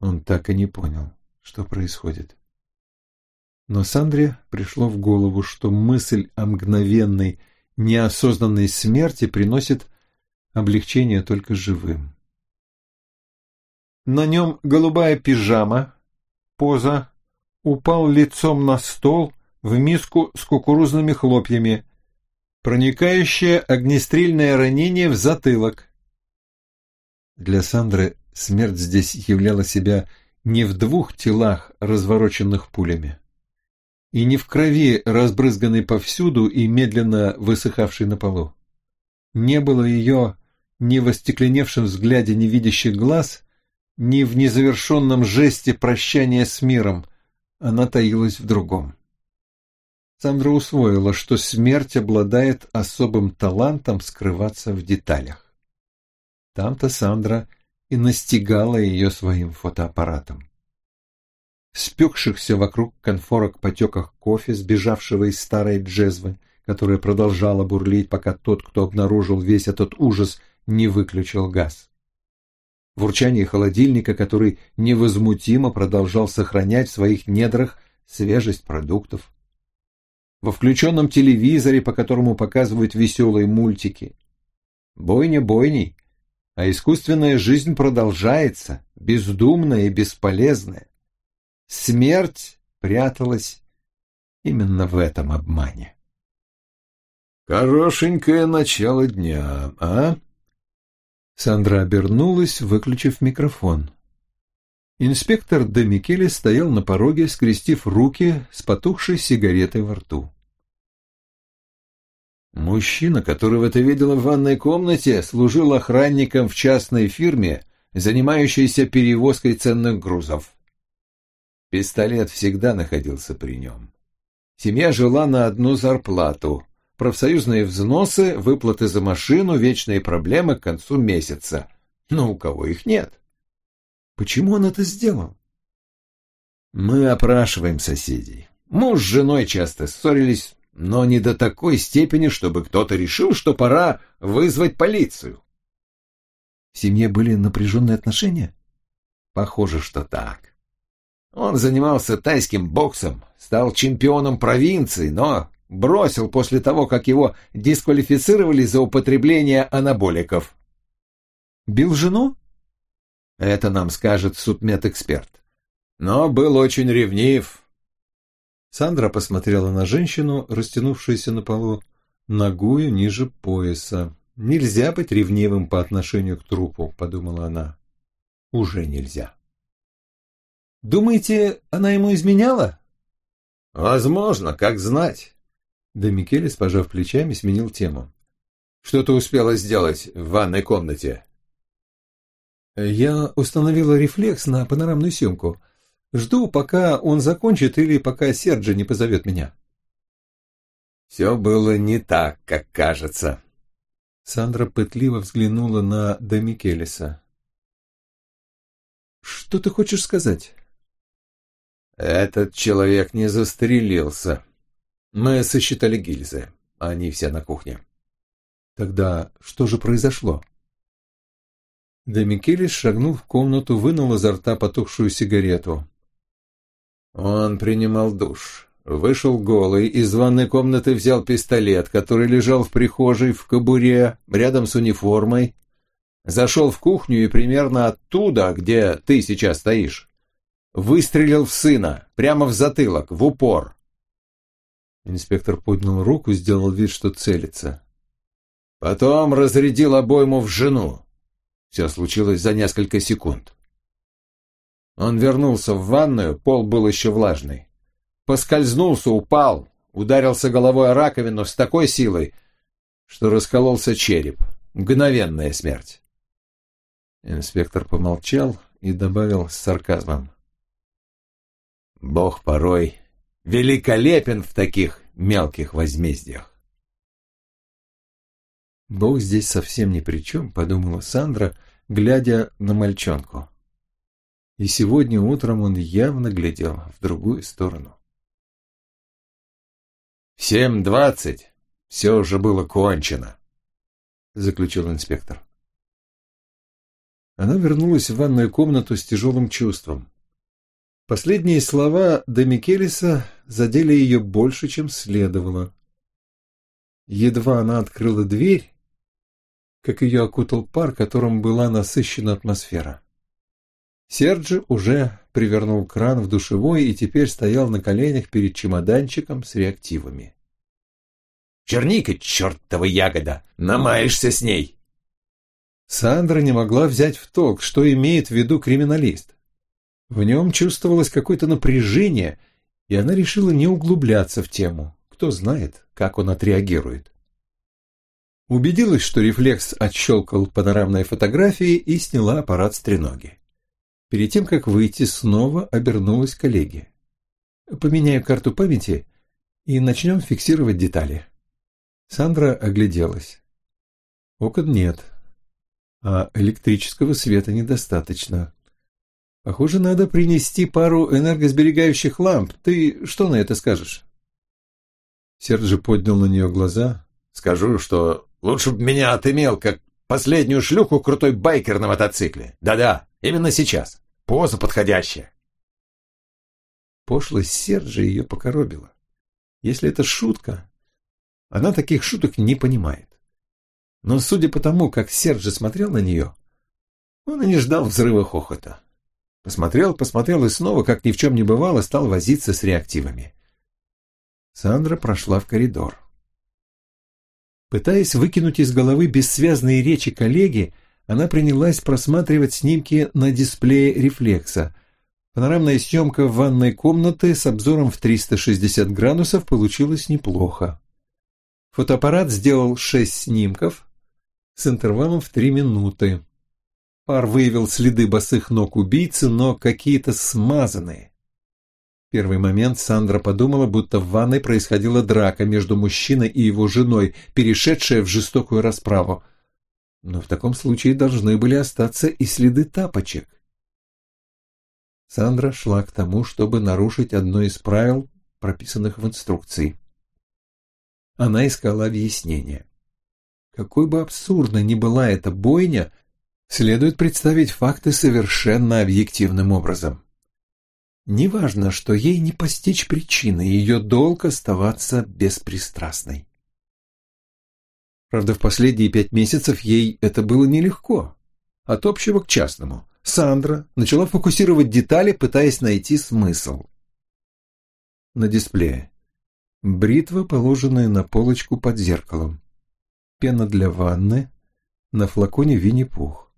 Он так и не понял, что происходит. Но Сандре пришло в голову, что мысль о мгновенной, неосознанной смерти приносит облегчение только живым. На нем голубая пижама, поза, упал лицом на стол в миску с кукурузными хлопьями, проникающее огнестрельное ранение в затылок. Для Сандры смерть здесь являла себя не в двух телах, развороченных пулями, и не в крови, разбрызганной повсюду и медленно высыхавшей на полу. Не было ее ни в остекленевшем взгляде невидящих глаз, ни в незавершенном жесте прощания с миром, она таилась в другом. Сандра усвоила, что смерть обладает особым талантом скрываться в деталях. Там-то Сандра и настигала ее своим фотоаппаратом. Спекшихся вокруг конфорок потеках кофе, сбежавшего из старой джезвы, которая продолжала бурлить, пока тот, кто обнаружил весь этот ужас, не выключил газ. В урчании холодильника, который невозмутимо продолжал сохранять в своих недрах свежесть продуктов. Во включенном телевизоре, по которому показывают веселые мультики. Бойня бойней, а искусственная жизнь продолжается, бездумная и бесполезная. Смерть пряталась именно в этом обмане. «Хорошенькое начало дня, а?» Сандра обернулась, выключив микрофон. Инспектор Де Микеле стоял на пороге, скрестив руки с потухшей сигаретой во рту. Мужчина, которого ты видела в ванной комнате, служил охранником в частной фирме, занимающейся перевозкой ценных грузов. Пистолет всегда находился при нем. Семья жила на одну зарплату, профсоюзные взносы, выплаты за машину, вечные проблемы к концу месяца. Но у кого их нет? Почему он это сделал? Мы опрашиваем соседей. Муж с женой часто ссорились, но не до такой степени, чтобы кто-то решил, что пора вызвать полицию. В семье были напряженные отношения? Похоже, что так. Он занимался тайским боксом, стал чемпионом провинции, но бросил после того, как его дисквалифицировали за употребление анаболиков. Бил жену? Это нам скажет судмедэксперт. Но был очень ревнив. Сандра посмотрела на женщину, растянувшуюся на полу, ногую ниже пояса. «Нельзя быть ревнивым по отношению к трупу», — подумала она. «Уже нельзя». «Думаете, она ему изменяла?» «Возможно, как знать. Де Микелес, пожав плечами, сменил тему. «Что ты успела сделать в ванной комнате?» «Я установила рефлекс на панорамную съемку. Жду, пока он закончит или пока Серджи не позовет меня». «Все было не так, как кажется». Сандра пытливо взглянула на Де Микелеса. «Что ты хочешь сказать?» «Этот человек не застрелился», мы сосчитали гильзы, они все на кухне. Тогда что же произошло? Демикелис шагнул в комнату, вынул изо рта потухшую сигарету. Он принимал душ. Вышел голый, из ванной комнаты взял пистолет, который лежал в прихожей в кобуре, рядом с униформой. Зашел в кухню и примерно оттуда, где ты сейчас стоишь, выстрелил в сына, прямо в затылок, в упор. Инспектор поднял руку, сделал вид, что целится. Потом разрядил обойму в жену. Все случилось за несколько секунд. Он вернулся в ванную, пол был еще влажный. Поскользнулся, упал, ударился головой о раковину с такой силой, что раскололся череп. Мгновенная смерть. Инспектор помолчал и добавил с сарказмом. Бог порой великолепен в таких мелких возмездиях. «Бог здесь совсем ни при чем», — подумала Сандра, глядя на мальчонку. И сегодня утром он явно глядел в другую сторону. «В семь двадцать все уже было кончено», — заключил инспектор. Она вернулась в ванную комнату с тяжелым чувством. Последние слова Де Микелиса задели ее больше, чем следовало. Едва она открыла дверь, как ее окутал пар, которым была насыщена атмосфера. Серджи уже привернул кран в душевой и теперь стоял на коленях перед чемоданчиком с реактивами. «Черника, чертова ягода! Намаешься с ней!» Сандра не могла взять в толк, что имеет в виду криминалист. В нем чувствовалось какое-то напряжение, и она решила не углубляться в тему. Кто знает, как он отреагирует. Убедилась, что рефлекс отщелкал панорамные фотографии и сняла аппарат с треноги. Перед тем, как выйти, снова обернулась к. «Поменяю карту памяти и начнем фиксировать детали». Сандра огляделась. Окон нет, а электрического света недостаточно. Похоже, надо принести пару энергосберегающих ламп. Ты что на это скажешь? Серджи поднял на нее глаза. Скажу, что лучше бы меня отымел, как последнюю шлюху крутой байкер на мотоцикле. Да-да, именно сейчас. Поза подходящая. Пошлость Серджи ее покоробила. Если это шутка, она таких шуток не понимает. Но судя по тому, как Серджи смотрел на нее, он и не ждал взрыва хохота. Посмотрел, посмотрел и снова, как ни в чем не бывало, стал возиться с реактивами. Сандра прошла в коридор. Пытаясь выкинуть из головы бессвязные речи коллеги, она принялась просматривать снимки на дисплее рефлекса. Панорамная съемка ванной комнаты с обзором в 360 градусов получилась неплохо. Фотоаппарат сделал шесть снимков с интервалом в три минуты. Пар выявил следы босых ног убийцы, но какие-то смазанные. В первый момент Сандра подумала, будто в ванной происходила драка между мужчиной и его женой, перешедшая в жестокую расправу. Но в таком случае должны были остаться и следы тапочек. Сандра шла к тому, чтобы нарушить одно из правил, прописанных в инструкции. Она искала объяснение. Какой бы абсурдной ни была эта бойня, следует представить факты совершенно объективным образом. Неважно, что ей не постичь причины, ее долг оставаться беспристрастной. Правда, в последние пять месяцев ей это было нелегко. От общего к частному. Сандра начала фокусировать детали, пытаясь найти смысл. На дисплее. Бритва, положенная на полочку под зеркалом. Пена для ванны. На флаконе Винни-Пух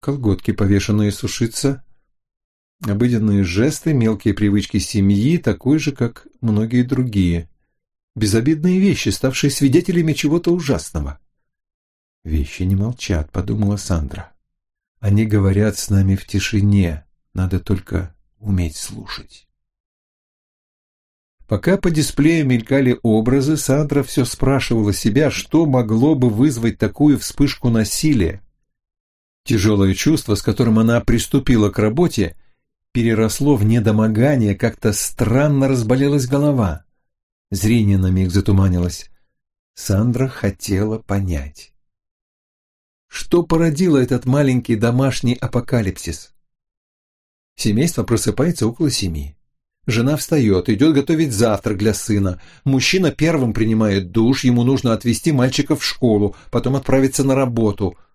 колготки, повешенные сушиться, обыденные жесты, мелкие привычки семьи, такой же, как многие другие, безобидные вещи, ставшие свидетелями чего-то ужасного. «Вещи не молчат», — подумала Сандра. «Они говорят с нами в тишине, надо только уметь слушать». Пока по дисплею мелькали образы, Сандра все спрашивала себя, что могло бы вызвать такую вспышку насилия. Тяжелое чувство, с которым она приступила к работе, переросло в недомогание, как-то странно разболелась голова. Зрение на миг затуманилось. Сандра хотела понять. Что породило этот маленький домашний апокалипсис? Семейство просыпается около семи. Жена встает, идет готовить завтрак для сына. Мужчина первым принимает душ, ему нужно отвезти мальчика в школу, потом отправиться на работу –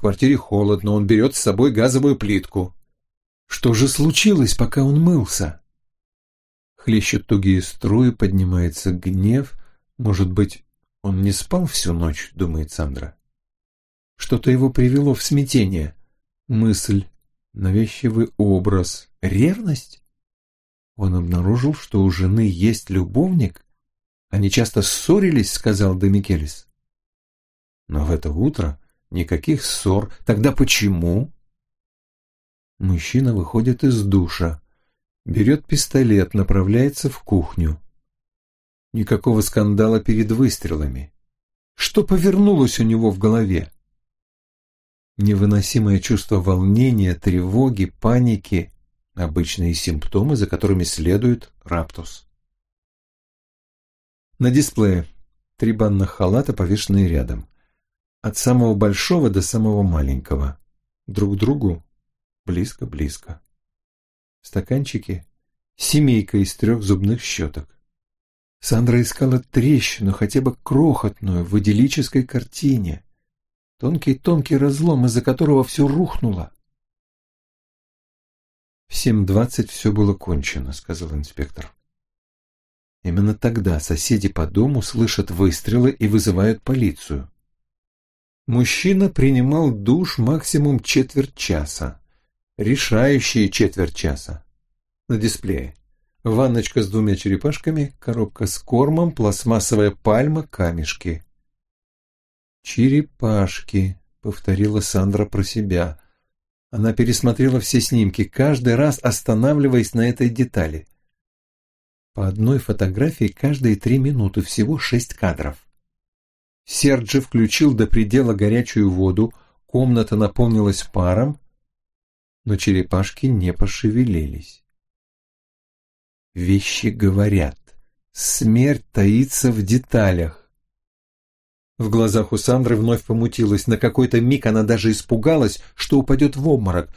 в квартире холодно, он берет с собой газовую плитку. Что же случилось, пока он мылся? Хлещут тугие струи, поднимается гнев. Может быть, он не спал всю ночь, думает Сандра. Что-то его привело в смятение. Мысль, навязчивый образ, ревность? Он обнаружил, что у жены есть любовник. Они часто ссорились, сказал Демикелис. Но в это утро Никаких ссор. Тогда почему? Мужчина выходит из душа, берет пистолет, направляется в кухню. Никакого скандала перед выстрелами. Что повернулось у него в голове? Невыносимое чувство волнения, тревоги, паники – обычные симптомы, за которыми следует раптус. На дисплее три банных халата, повешенные рядом от самого большого до самого маленького. друг другу близко-близко. В стаканчике семейка из трех зубных щеток. Сандра искала трещину, хотя бы крохотную, в идиллической картине. Тонкий-тонкий разлом, из-за которого все рухнуло. «В семь двадцать все было кончено», — сказал инспектор. Именно тогда соседи по дому слышат выстрелы и вызывают полицию. Мужчина принимал душ максимум четверть часа. Решающие четверть часа. На дисплее. Ванночка с двумя черепашками, коробка с кормом, пластмассовая пальма, камешки. «Черепашки», — повторила Сандра про себя. Она пересмотрела все снимки, каждый раз останавливаясь на этой детали. По одной фотографии каждые три минуты, всего шесть кадров. Серджи включил до предела горячую воду, комната наполнилась паром, но черепашки не пошевелились. Вещи говорят. Смерть таится в деталях. В глазах у Сандры вновь помутилось. На какой-то миг она даже испугалась, что упадет в обморок,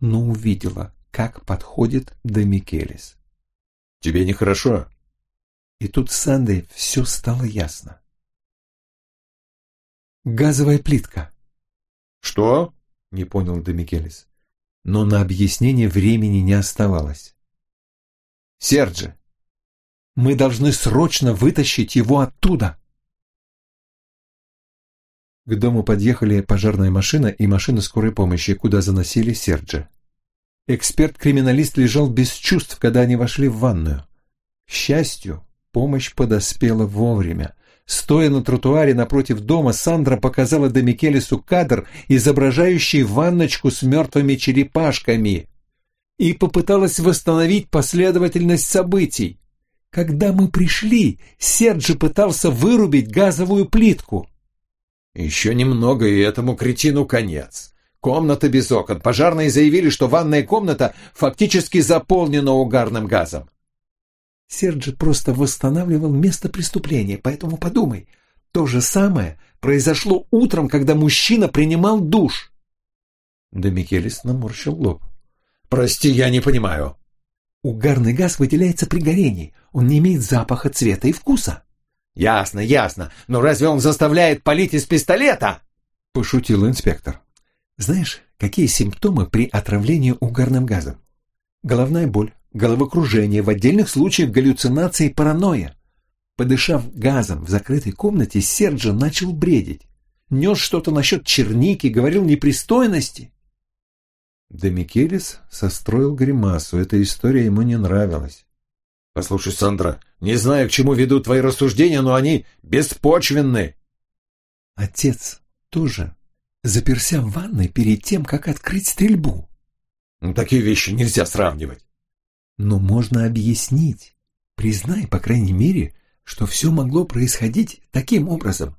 но увидела, как подходит Демикелис. «Тебе нехорошо?» И тут Сандре все стало ясно. «Газовая плитка». «Что?» — не понял Демикелис. Но на объяснение времени не оставалось. Серджи, мы должны срочно вытащить его оттуда. К дому подъехали пожарная машина и машина скорой помощи, куда заносили Серджи. Эксперт-криминалист лежал без чувств, когда они вошли в ванную. К счастью, помощь подоспела вовремя. Стоя на тротуаре напротив дома, Сандра показала Домикелису кадр, изображающий ванночку с мертвыми черепашками и попыталась восстановить последовательность событий. Когда мы пришли, Серджи пытался вырубить газовую плитку. Еще немного, и этому кретину конец. Комната без окон. Пожарные заявили, что ванная комната фактически заполнена угарным газом. Серджи просто восстанавливал место преступления, поэтому подумай. То же самое произошло утром, когда мужчина принимал душ. Домикелис наморщил лоб. Прости, я не понимаю. Угарный газ выделяется при горении. Он не имеет запаха, цвета и вкуса. Ясно, ясно. Но разве он заставляет палить из пистолета? Пошутил инспектор. Знаешь, какие симптомы при отравлении угарным газом? Головная боль, головокружение, в отдельных случаях галлюцинации и паранойя. Подышав газом в закрытой комнате, Серджи начал бредить. Нес что-то насчет черники, говорил непристойности. Демикелис состроил гримасу. Эта история ему не нравилась. «Послушай, Сандра, не знаю, к чему ведут твои рассуждения, но они беспочвенны». Отец тоже заперся в ванной перед тем, как открыть стрельбу. Ну, такие вещи нельзя сравнивать. Но можно объяснить. Признай, по крайней мере, что все могло происходить таким образом.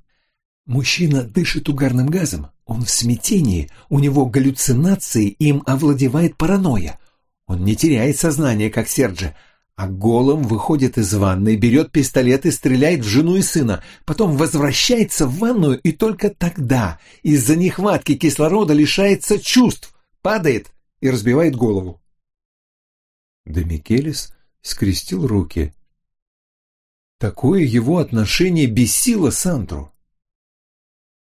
Мужчина дышит угарным газом, он в смятении, у него галлюцинации, им овладевает паранойя. Он не теряет сознание, как Серджи, а голым выходит из ванной, берет пистолет и стреляет в жену и сына, потом возвращается в ванную и только тогда из-за нехватки кислорода лишается чувств, падает и разбивает голову. Демикелис скрестил руки. Такое его отношение бесило Сандру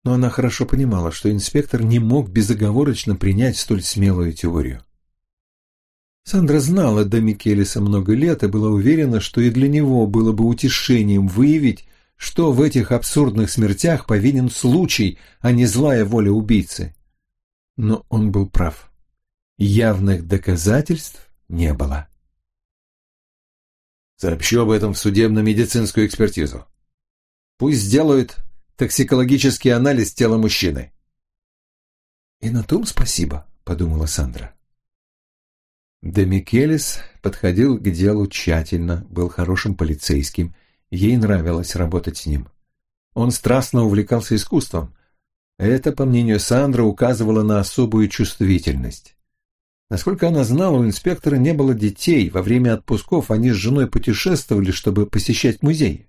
но она хорошо понимала, что инспектор не мог безоговорочно принять столь смелую теорию. Сандра знала до Микелиса много лет и была уверена, что и для него было бы утешением выявить, что в этих абсурдных смертях повинен случай, а не злая воля убийцы. Но он был прав. Явных доказательств не было. Сообщу об этом в судебно-медицинскую экспертизу. Пусть сделают токсикологический анализ тела мужчины. «И на том спасибо», — подумала Сандра. Демикелис подходил к делу тщательно, был хорошим полицейским, ей нравилось работать с ним. Он страстно увлекался искусством. Это, по мнению Сандры, указывало на особую чувствительность. Насколько она знала, у инспектора не было детей, во время отпусков они с женой путешествовали, чтобы посещать музеи.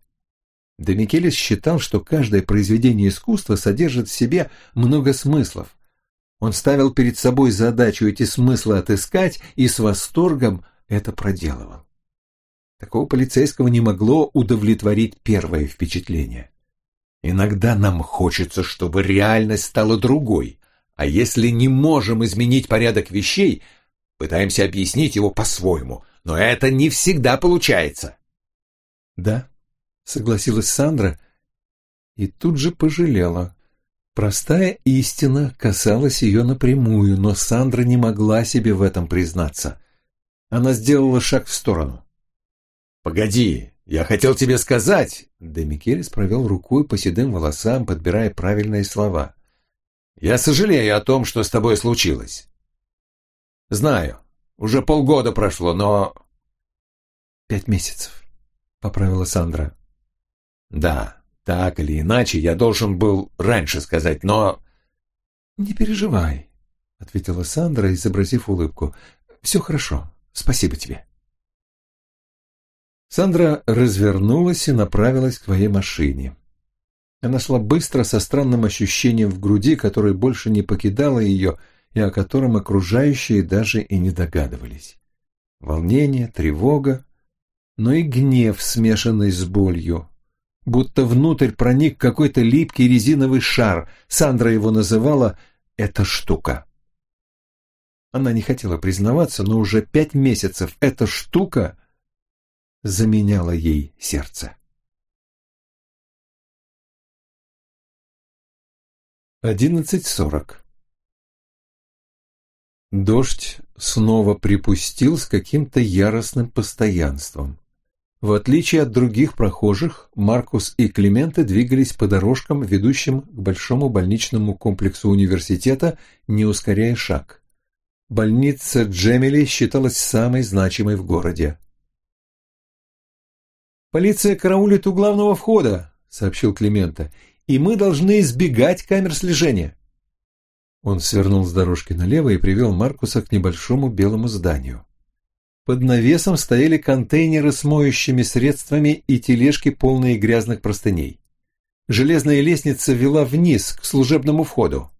Демикелис считал, что каждое произведение искусства содержит в себе много смыслов. Он ставил перед собой задачу эти смыслы отыскать и с восторгом это проделывал. Такого полицейского не могло удовлетворить первое впечатление. Иногда нам хочется, чтобы реальность стала другой, а если не можем изменить порядок вещей, пытаемся объяснить его по-своему, но это не всегда получается. Да, согласилась Сандра и тут же пожалела. Простая истина касалась ее напрямую, но Сандра не могла себе в этом признаться. Она сделала шаг в сторону. «Погоди, я хотел тебе сказать...» Демикелис провел рукой по седым волосам, подбирая правильные слова. «Я сожалею о том, что с тобой случилось. Знаю, уже полгода прошло, но...» «Пять месяцев», — поправила Сандра. «Да, так или иначе, я должен был раньше сказать, но...» «Не переживай», — ответила Сандра, изобразив улыбку. «Все хорошо, спасибо тебе». Сандра развернулась и направилась к своей машине. Она шла быстро, со странным ощущением в груди, которое больше не покидало ее и о котором окружающие даже и не догадывались. Волнение, тревога, но и гнев, смешанный с болью, будто внутрь проник какой-то липкий резиновый шар. Сандра его называла «эта штука». Она не хотела признаваться, но уже пять месяцев эта штука заменяла ей сердце. Одиннадцать сорок. Дождь снова припустил с каким-то яростным постоянством. В отличие от других прохожих, Маркус и Клименте двигались по дорожкам, ведущим к большому больничному комплексу университета, не ускоряя шаг. Больница Джемили считалась самой значимой в городе. «Полиция караулит у главного входа», — сообщил Климента, — «и мы должны избегать камер слежения». Он свернул с дорожки налево и привел Маркуса к небольшому белому зданию. Под навесом стояли контейнеры с моющими средствами и тележки, полные грязных простыней. Железная лестница вела вниз, к служебному входу.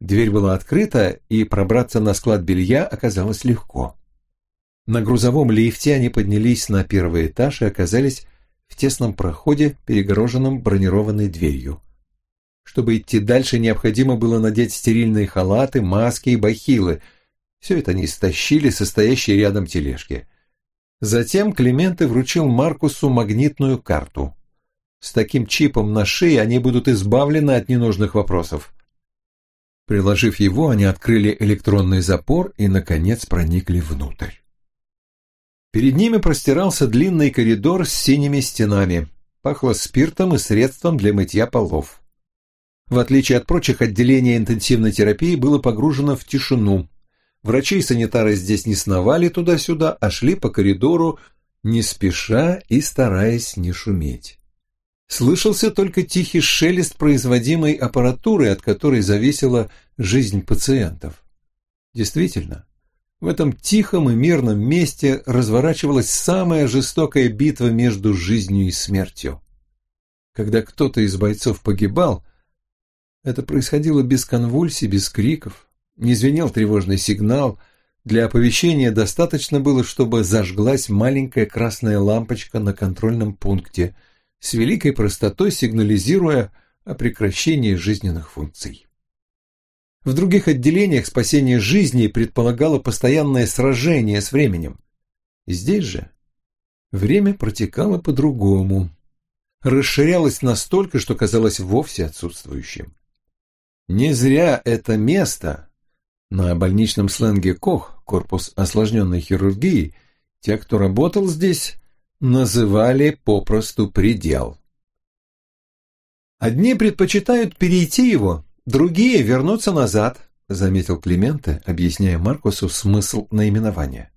Дверь была открыта, и пробраться на склад белья оказалось легко. На грузовом лифте они поднялись на первый этаж и оказались в тесном проходе, перегороженном бронированной дверью. Чтобы идти дальше, необходимо было надеть стерильные халаты, маски и бахилы – все это они стащили со стоящей рядом тележки. Затем Клименты вручил Маркусу магнитную карту. С таким чипом на шее они будут избавлены от ненужных вопросов. Приложив его, они открыли электронный запор и, наконец, проникли внутрь. Перед ними простирался длинный коридор с синими стенами. Пахло спиртом и средством для мытья полов. В отличие от прочих, отделение интенсивной терапии было погружено в тишину. Врачи и санитары здесь не сновали туда-сюда, а шли по коридору, не спеша и стараясь не шуметь. Слышался только тихий шелест производимой аппаратуры, от которой зависела жизнь пациентов. Действительно, в этом тихом и мирном месте разворачивалась самая жестокая битва между жизнью и смертью. Когда кто-то из бойцов погибал, это происходило без конвульсий, без криков, не звенел тревожный сигнал. Для оповещения достаточно было, чтобы зажглась маленькая красная лампочка на контрольном пункте, с великой простотой сигнализируя о прекращении жизненных функций. В других отделениях спасение жизни предполагало постоянное сражение с временем. Здесь же время протекало по-другому. Расширялось настолько, что казалось вовсе отсутствующим. Не зря это место на больничном сленге КОХ, корпус осложненной хирургии, те, кто работал здесь, называли попросту предел. «Одни предпочитают перейти его, другие вернуться назад», заметил Клименте, объясняя Маркусу смысл наименования.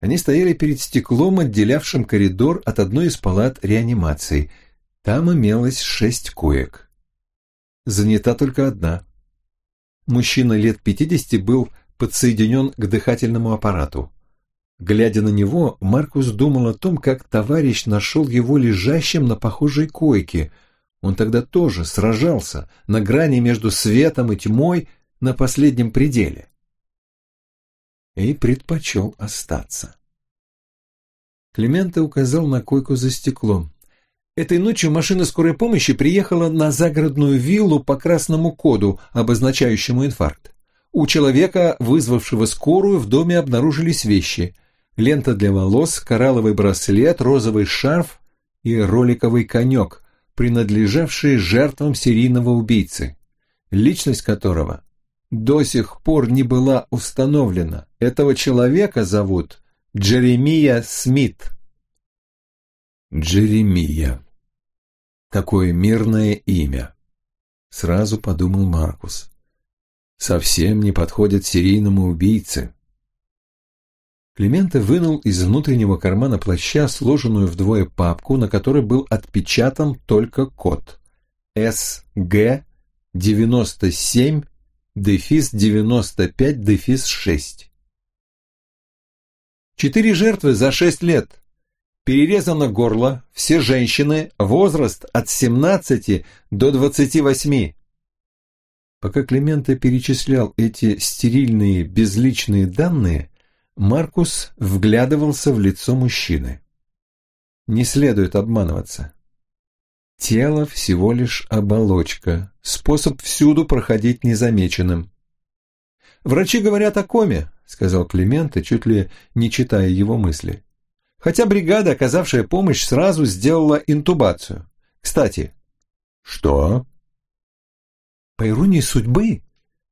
Они стояли перед стеклом, отделявшим коридор от одной из палат реанимации. Там имелось шесть коек. Занята только одна. Мужчина лет пятидесяти был подсоединен к дыхательному аппарату. Глядя на него, Маркус думал о том, как товарищ нашел его лежащим на похожей койке. Он тогда тоже сражался, на грани между светом и тьмой, на последнем пределе. И предпочел остаться. Клименто указал на койку за стеклом. Этой ночью машина скорой помощи приехала на загородную виллу по красному коду, обозначающему инфаркт. У человека, вызвавшего скорую, в доме обнаружились вещи. Лента для волос, коралловый браслет, розовый шарф и роликовый конек, принадлежавшие жертвам серийного убийцы, личность которого до сих пор не была установлена. Этого человека зовут Джеремия Смит. Джеремия. Какое мирное имя. Сразу подумал Маркус. Совсем не подходит серийному убийце. Клименто вынул из внутреннего кармана плаща сложенную вдвое папку, на которой был отпечатан только код. СГ 97 дефис 95 дефис 6. Четыре жертвы за шесть лет. Перерезано горло, все женщины, возраст от 17 до 28. Пока Клименто перечислял эти стерильные безличные данные, Маркус вглядывался в лицо мужчины. Не следует обманываться. Тело всего лишь оболочка, способ всюду проходить незамеченным. Врачи говорят о коме, сказал Клименто, чуть ли не читая его мысли. Хотя бригада, оказавшая помощь, сразу сделала интубацию. Кстати, что? По иронии судьбы,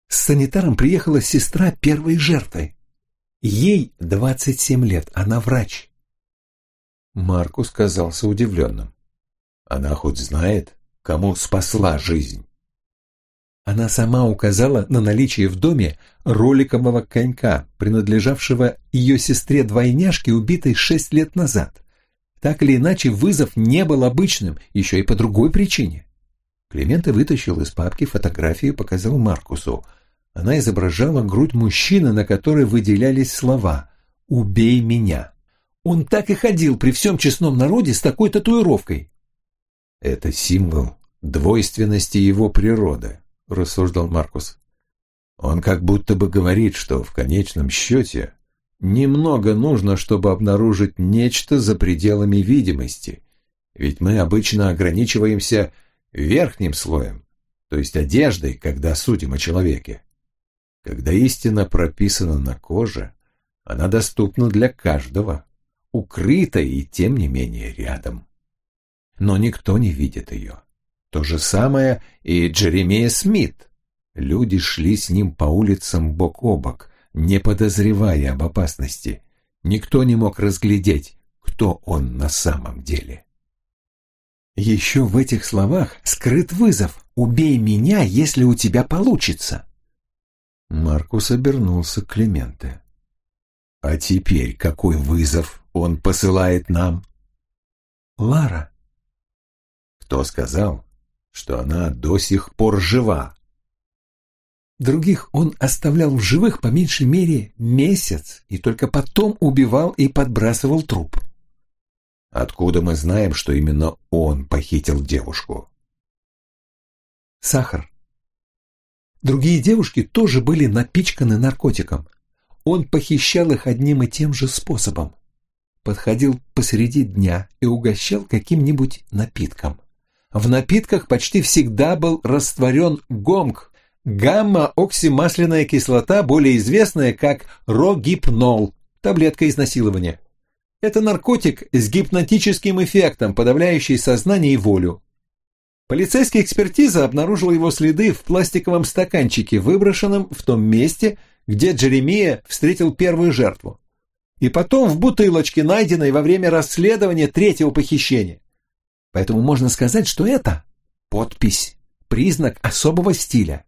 с санитаром приехала сестра первой жертвы. Ей 27 лет, она врач. Маркус казался удивленным. Она хоть знает, кому спасла жизнь? Она сама указала на наличие в доме роликового конька, принадлежавшего ее сестре-двойняшке, убитой шесть лет назад. Так или иначе, вызов не был обычным, еще и по другой причине. Климента вытащил из папки фотографию и показал Маркусу. Она изображала грудь мужчины, на которой выделялись слова «Убей меня». Он так и ходил при всем честном народе с такой татуировкой. Это символ двойственности его природы, — рассуждал Маркус. «Он как будто бы говорит, что в конечном счете немного нужно, чтобы обнаружить нечто за пределами видимости, ведь мы обычно ограничиваемся верхним слоем, то есть одеждой, когда судим о человеке. Когда истина прописана на коже, она доступна для каждого, укрыта и тем не менее рядом. Но никто не видит ее. То же самое и Джеремия Смит. Люди шли с ним по улицам бок о бок, не подозревая об опасности. Никто не мог разглядеть, кто он на самом деле. Еще в этих словах скрыт вызов «Убей меня, если у тебя получится». Маркус обернулся к Клименте. «А теперь какой вызов он посылает нам?» «Лара». «Кто сказал, что она до сих пор жива. Других он оставлял в живых по меньшей мере месяц и только потом убивал и подбрасывал труп. Откуда мы знаем, что именно он похитил девушку? Сахар. Другие девушки тоже были напичканы наркотиком. Он похищал их одним и тем же способом. Подходил посреди дня и угощал каким-нибудь напитком. В напитках почти всегда был растворен гомк, гамма-оксимасляная кислота, более известная как рогипнол, таблетка изнасилования. Это наркотик с гипнотическим эффектом, подавляющий сознание и волю. Полицейская экспертиза обнаружила его следы в пластиковом стаканчике, выброшенном в том месте, где Джеремия встретил первую жертву. И потом в бутылочке, найденной во время расследования третьего похищения. Поэтому можно сказать, что это подпись, признак особого стиля.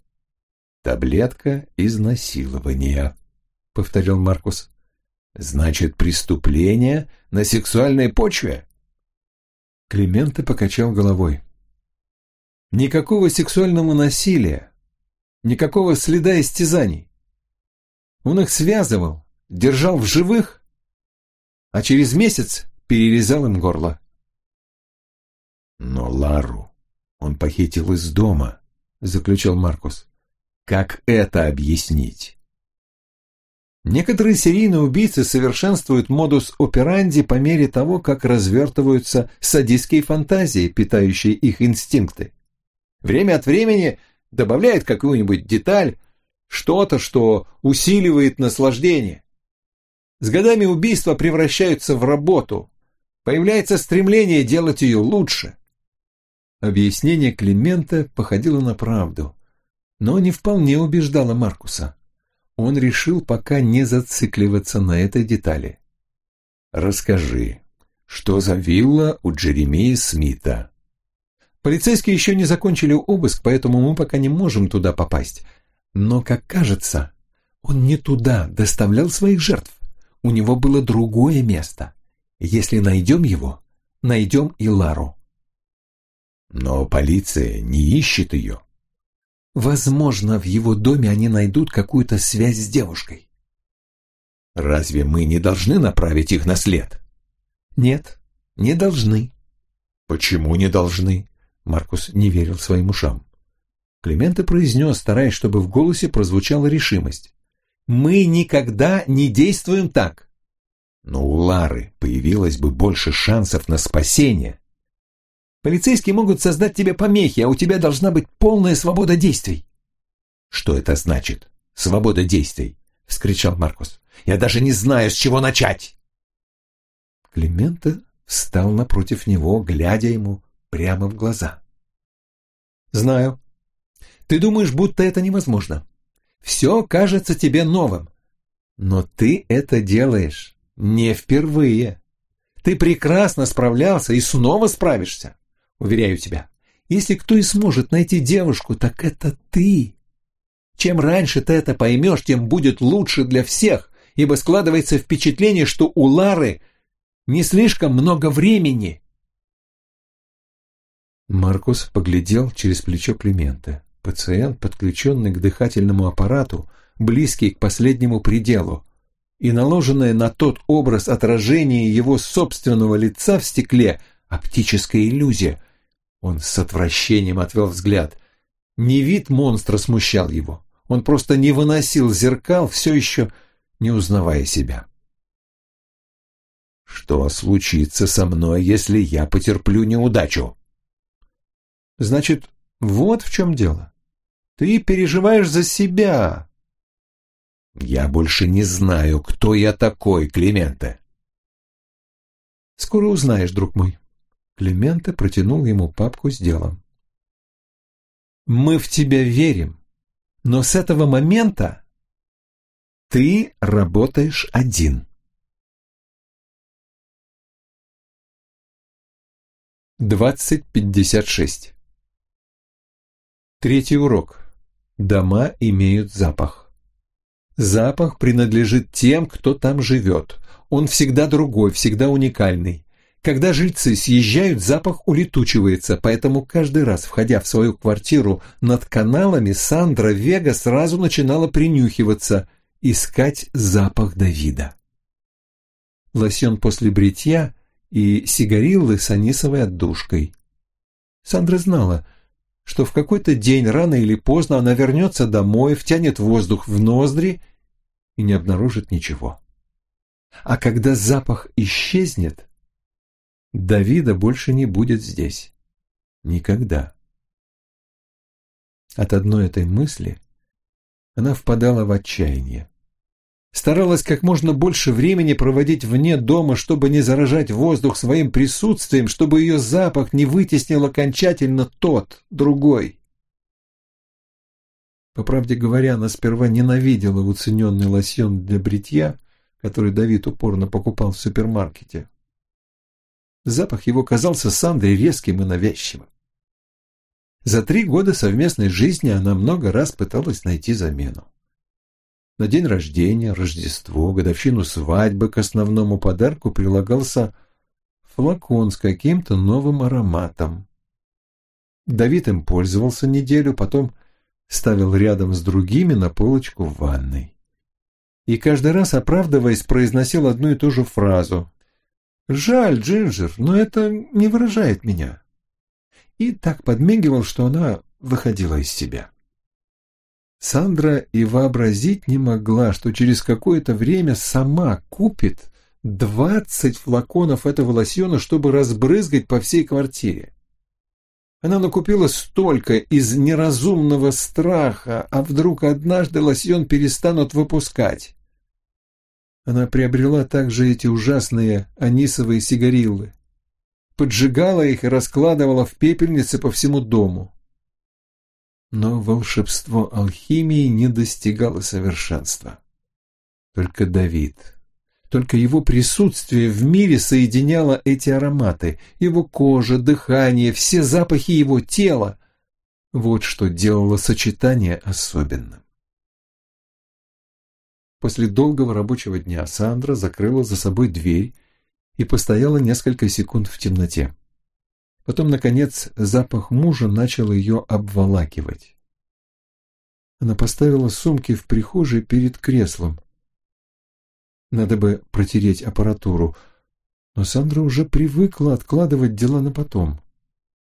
«Таблетка изнасилования», — повторил Маркус. «Значит, преступление на сексуальной почве?» Клименто покачал головой. «Никакого сексуального насилия, никакого следа истязаний. Он их связывал, держал в живых, а через месяц перерезал им горло. Но Лару он похитил из дома, заключил Маркус. Как это объяснить? Некоторые серийные убийцы совершенствуют модус операнди по мере того, как развертываются садистские фантазии, питающие их инстинкты. Время от времени добавляет какую-нибудь деталь, что-то, что усиливает наслаждение. С годами убийства превращаются в работу, появляется стремление делать ее лучше. Объяснение Климента походило на правду, но не вполне убеждало Маркуса он решил пока не зацикливаться на этой детали. «Расскажи, что за вилла у Джеремии Смита?» «Полицейские еще не закончили обыск, поэтому мы пока не можем туда попасть. Но, как кажется, он не туда доставлял своих жертв. У него было другое место. Если найдем его, найдем и Лару». «Но полиция не ищет ее». Возможно, в его доме они найдут какую-то связь с девушкой. Разве мы не должны направить их на след? Нет, не должны. Почему не должны? Маркус не верил своим ушам. Клименте произнес, стараясь, чтобы в голосе прозвучала решимость. «Мы никогда не действуем так!» Но у Лары появилось бы больше шансов на спасение, Полицейские могут создать тебе помехи, а у тебя должна быть полная свобода действий. Что это значит? Свобода действий? вскричал Маркус. Я даже не знаю, с чего начать. Климента встал напротив него, глядя ему прямо в глаза. Знаю. Ты думаешь, будто это невозможно. Все кажется тебе новым. Но ты это делаешь не впервые. Ты прекрасно справлялся и снова справишься. Уверяю тебя, если кто и сможет найти девушку, так это ты. Чем раньше ты это поймешь, тем будет лучше для всех, ибо складывается впечатление, что у Лары не слишком много времени. Маркус поглядел через плечо Климента. Пациент, подключенный к дыхательному аппарату, близкий к последнему пределу, и наложенное на тот образ отражение его собственного лица в стекле оптическая иллюзия, он с отвращением отвел взгляд. Не вид монстра смущал его. Он просто не выносил зеркал, все еще не узнавая себя. «Что случится со мной, если я потерплю неудачу?» «Значит, вот в чем дело. Ты переживаешь за себя». «Я больше не знаю, кто я такой, Клименте». «Скоро узнаешь, друг мой. Клименте протянул ему папку с делом. «Мы в тебя верим, но с этого момента ты работаешь один». Двадцать пятьдесят шесть. Третий урок. Дома имеют запах. Запах принадлежит тем, кто там живет. Он всегда другой, всегда уникальный. Когда жильцы съезжают, запах улетучивается, поэтому каждый раз, входя в свою квартиру над каналами, Сандра Вега сразу начинала принюхиваться, искать запах Давида. Лосьон после бритья и сигариллы с анисовой отдушкой. Сандра знала, что в какой-то день, рано или поздно, она вернется домой, втянет воздух в ноздри и не обнаружит ничего. А когда запах исчезнет, Давида больше не будет здесь. Никогда. От одной этой мысли она впадала в отчаяние. Старалась как можно больше времени проводить вне дома, чтобы не заражать воздух своим присутствием, чтобы ее запах не вытеснил окончательно тот, другой. По правде говоря, она сперва ненавидела уцененный лосьон для бритья, который Давид упорно покупал в супермаркете. Запах его казался Сандре резким и навязчивым. За три года совместной жизни она много раз пыталась найти замену. На день рождения, Рождество, годовщину свадьбы к основному подарку прилагался флакон с каким-то новым ароматом. Давид им пользовался неделю, потом ставил рядом с другими на полочку в ванной. И каждый раз, оправдываясь, произносил одну и ту же фразу «Жаль, Джинджер, но это не выражает меня». И так подмигивал, что она выходила из себя. Сандра и вообразить не могла, что через какое-то время сама купит двадцать флаконов этого лосьона, чтобы разбрызгать по всей квартире. Она накупила столько из неразумного страха, а вдруг однажды лосьон перестанут выпускать. Она приобрела также эти ужасные анисовые сигариллы, поджигала их и раскладывала в пепельнице по всему дому. Но волшебство алхимии не достигало совершенства. Только Давид, только его присутствие в мире соединяло эти ароматы, его кожа, дыхание, все запахи его тела. Вот что делало сочетание особенным. После долгого рабочего дня Сандра закрыла за собой дверь и постояла несколько секунд в темноте. Потом, наконец, запах мужа начал ее обволакивать. Она поставила сумки в прихожей перед креслом. Надо бы протереть аппаратуру, но Сандра уже привыкла откладывать дела на потом.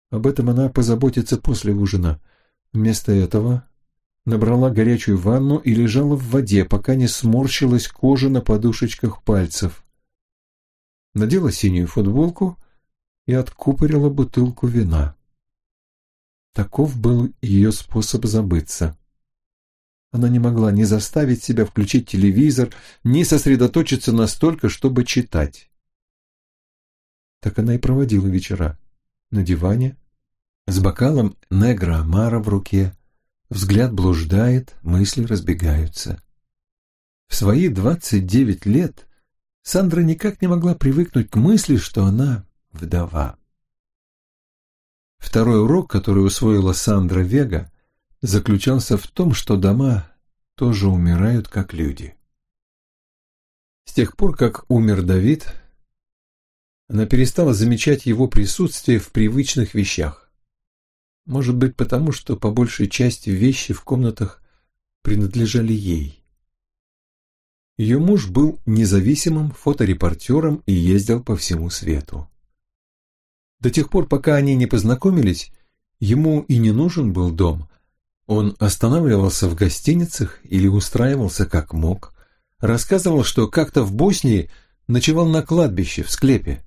Об этом она позаботится после ужина. Вместо этого набрала горячую ванну и лежала в воде, пока не сморщилась кожа на подушечках пальцев. Надела синюю футболку и откупорила бутылку вина. Таков был ее способ забыться. Она не могла ни заставить себя включить телевизор, ни сосредоточиться настолько, чтобы читать. Так она и проводила вечера. На диване, с бокалом негра Амара в руке, взгляд блуждает, мысли разбегаются. В свои двадцать девять лет Сандра никак не могла привыкнуть к мысли, что она вдова. Второй урок, который усвоила Сандра Вега, заключался в том, что дома тоже умирают, как люди. С тех пор, как умер Давид, она перестала замечать его присутствие в привычных вещах. Может быть, потому что по большей части вещи в комнатах принадлежали ей. Ее муж был независимым фоторепортером и ездил по всему свету. До тех пор, пока они не познакомились, ему и не нужен был дом. Он останавливался в гостиницах или устраивался как мог. Рассказывал, что как-то в Боснии ночевал на кладбище в склепе.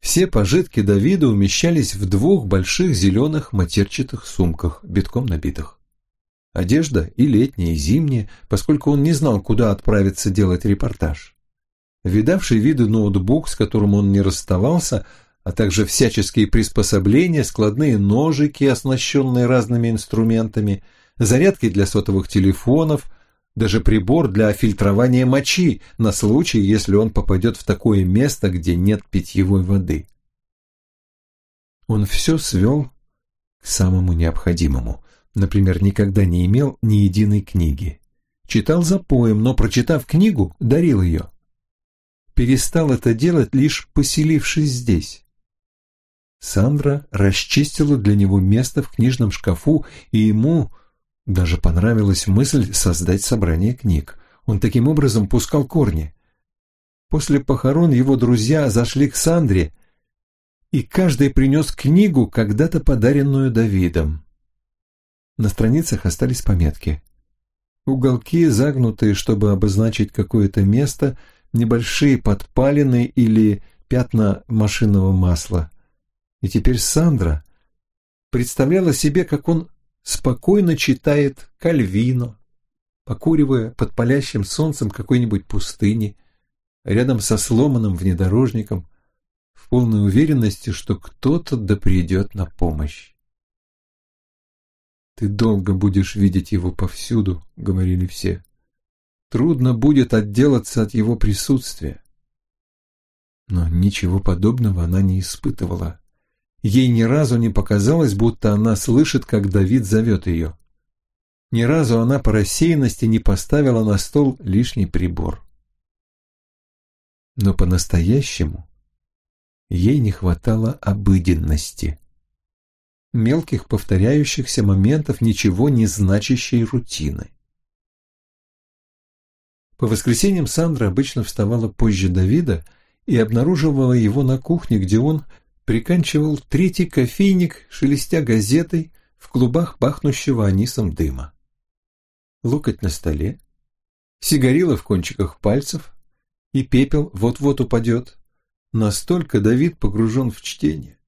Все пожитки Давида умещались в двух больших зеленых матерчатых сумках, битком набитых. Одежда и летняя, и зимняя, поскольку он не знал, куда отправиться делать репортаж. Видавший виды ноутбук, с которым он не расставался, а также всяческие приспособления, складные ножики, оснащенные разными инструментами, зарядки для сотовых телефонов, даже прибор для фильтрования мочи на случай, если он попадет в такое место, где нет питьевой воды. Он все свел к самому необходимому. Например, никогда не имел ни единой книги. Читал за поем, но, прочитав книгу, дарил ее. Перестал это делать, лишь поселившись здесь. Сандра расчистила для него место в книжном шкафу, и ему даже понравилась мысль создать собрание книг. Он таким образом пускал корни. После похорон его друзья зашли к Сандре, и каждый принес книгу, когда-то подаренную Давидом. На страницах остались пометки. Уголки, загнутые, чтобы обозначить какое-то место, небольшие подпалины или пятна машинного масла. И теперь Сандра представляла себе, как он спокойно читает Кальвино, покуривая под палящим солнцем какой-нибудь пустыни, рядом со сломанным внедорожником, в полной уверенности, что кто-то да придет на помощь. «Ты долго будешь видеть его повсюду», — говорили все. «Трудно будет отделаться от его присутствия». Но ничего подобного она не испытывала. Ей ни разу не показалось, будто она слышит, как Давид зовет ее. Ни разу она по рассеянности не поставила на стол лишний прибор. Но по-настоящему ей не хватало обыденности. Мелких повторяющихся моментов ничего не значащей рутины. По воскресеньям Сандра обычно вставала позже Давида и обнаруживала его на кухне, где он приканчивал третий кофейник, шелестя газетой в клубах пахнущего анисом дыма. локоть на столе, сигарила в кончиках пальцев, и пепел вот-вот упадет. Настолько Давид погружен в чтение.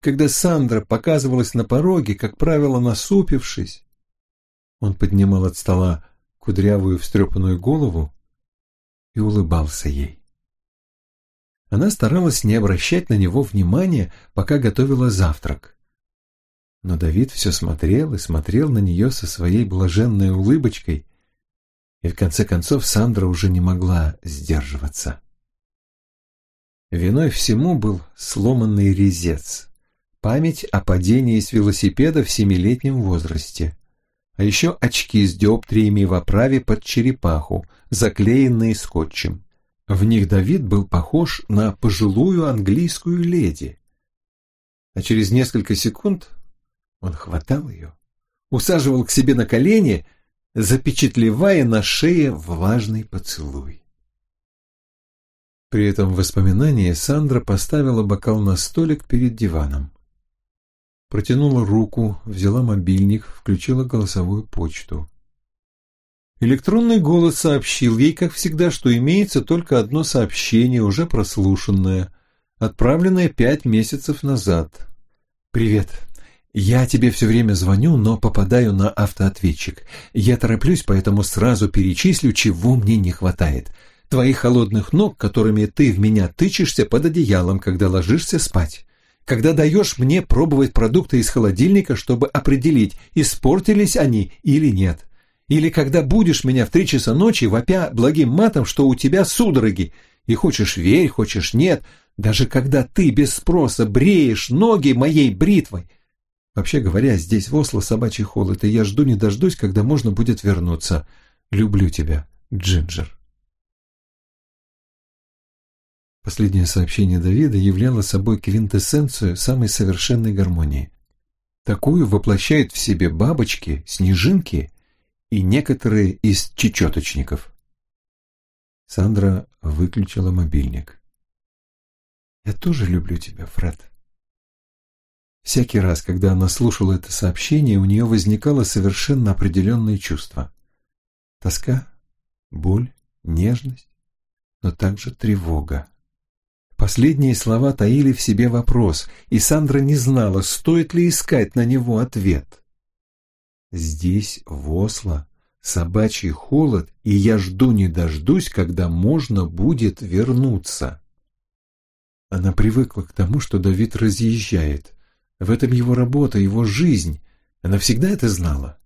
Когда Сандра показывалась на пороге, как правило, насупившись, он поднимал от стола кудрявую встрепанную голову и улыбался ей. Она старалась не обращать на него внимания, пока готовила завтрак. Но Давид все смотрел и смотрел на нее со своей блаженной улыбочкой, и в конце концов Сандра уже не могла сдерживаться. Виной всему был сломанный резец, память о падении с велосипеда в семилетнем возрасте, а еще очки с диоптриями в оправе под черепаху, заклеенные скотчем. В них Давид был похож на пожилую английскую леди. А через несколько секунд он хватал ее, усаживал к себе на колени, запечатлевая на шее влажный поцелуй. При этом воспоминании Сандра поставила бокал на столик перед диваном. Протянула руку, взяла мобильник, включила голосовую почту. Электронный голос сообщил ей, как всегда, что имеется только одно сообщение, уже прослушанное, отправленное пять месяцев назад. «Привет. Я тебе все время звоню, но попадаю на автоответчик. Я тороплюсь, поэтому сразу перечислю, чего мне не хватает. Твоих холодных ног, которыми ты в меня тычешься под одеялом, когда ложишься спать. Когда даешь мне пробовать продукты из холодильника, чтобы определить, испортились они или нет» или когда будешь меня в три часа ночи, вопя благим матом, что у тебя судороги, и хочешь верь, хочешь нет, даже когда ты без спроса бреешь ноги моей бритвой. Вообще говоря, здесь в Осло собачий холод, и я жду не дождусь, когда можно будет вернуться. Люблю тебя, Джинджер. Последнее сообщение Давида являло собой квинтэссенцию самой совершенной гармонии. Такую воплощают в себе бабочки, снежинки и некоторые из чечеточников. Сандра выключила мобильник. «Я тоже люблю тебя, Фред». Всякий раз, когда она слушала это сообщение, у нее возникало совершенно определенное чувство. Тоска, боль, нежность, но также тревога. Последние слова таили в себе вопрос, и Сандра не знала, стоит ли искать на него ответ. Здесь, в Осло, собачий холод, и я жду не дождусь, когда можно будет вернуться. Она привыкла к тому, что Давид разъезжает. В этом его работа, его жизнь. Она всегда это знала.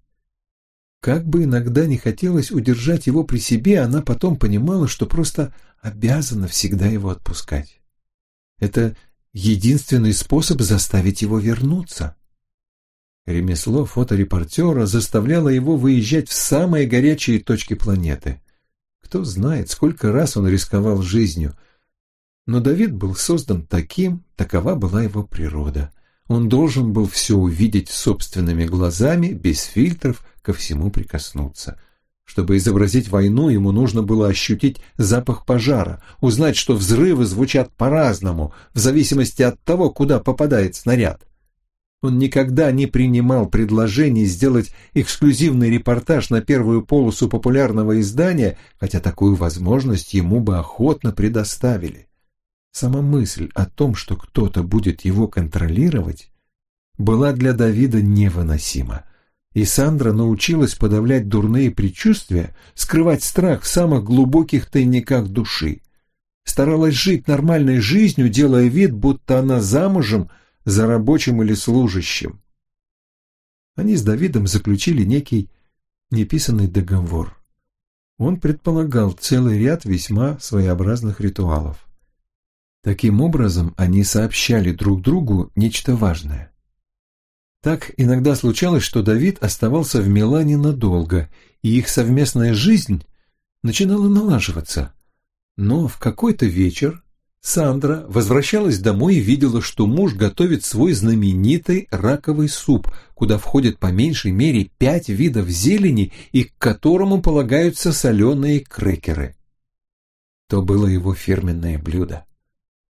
Как бы иногда не хотелось удержать его при себе, она потом понимала, что просто обязана всегда его отпускать. Это единственный способ заставить его вернуться. Ремесло фоторепортера заставляло его выезжать в самые горячие точки планеты. Кто знает, сколько раз он рисковал жизнью. Но Давид был создан таким, такова была его природа. Он должен был все увидеть собственными глазами, без фильтров, ко всему прикоснуться. Чтобы изобразить войну, ему нужно было ощутить запах пожара, узнать, что взрывы звучат по-разному, в зависимости от того, куда попадает снаряд. Он никогда не принимал предложений сделать эксклюзивный репортаж на первую полосу популярного издания, хотя такую возможность ему бы охотно предоставили. Сама мысль о том, что кто-то будет его контролировать, была для Давида невыносима. И Сандра научилась подавлять дурные предчувствия, скрывать страх в самых глубоких тайниках души. Старалась жить нормальной жизнью, делая вид, будто она замужем за рабочим или служащим. Они с Давидом заключили некий неписанный договор. Он предполагал целый ряд весьма своеобразных ритуалов. Таким образом, они сообщали друг другу нечто важное. Так иногда случалось, что Давид оставался в Милане надолго, и их совместная жизнь начинала налаживаться. Но в какой-то вечер Сандра возвращалась домой и видела, что муж готовит свой знаменитый раковый суп, куда входит по меньшей мере пять видов зелени и к которому полагаются соленые крекеры. То было его фирменное блюдо.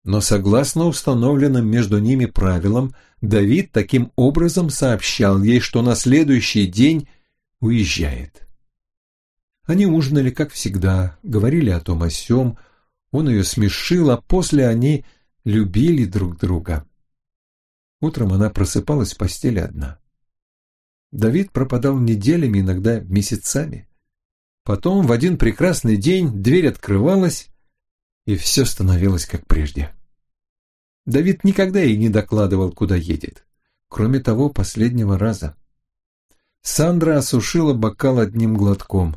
Но согласно установленным между ними правилам, Давид таким образом сообщал ей, что на следующий день уезжает. Они ужинали, как всегда, говорили о том о сём, он ее смешил, а после они любили друг друга. Утром она просыпалась в постели одна. Давид пропадал неделями, иногда месяцами. Потом в один прекрасный день дверь открывалась, и все становилось как прежде. Давид никогда ей не докладывал, куда едет, кроме того последнего раза. Сандра осушила бокал одним глотком.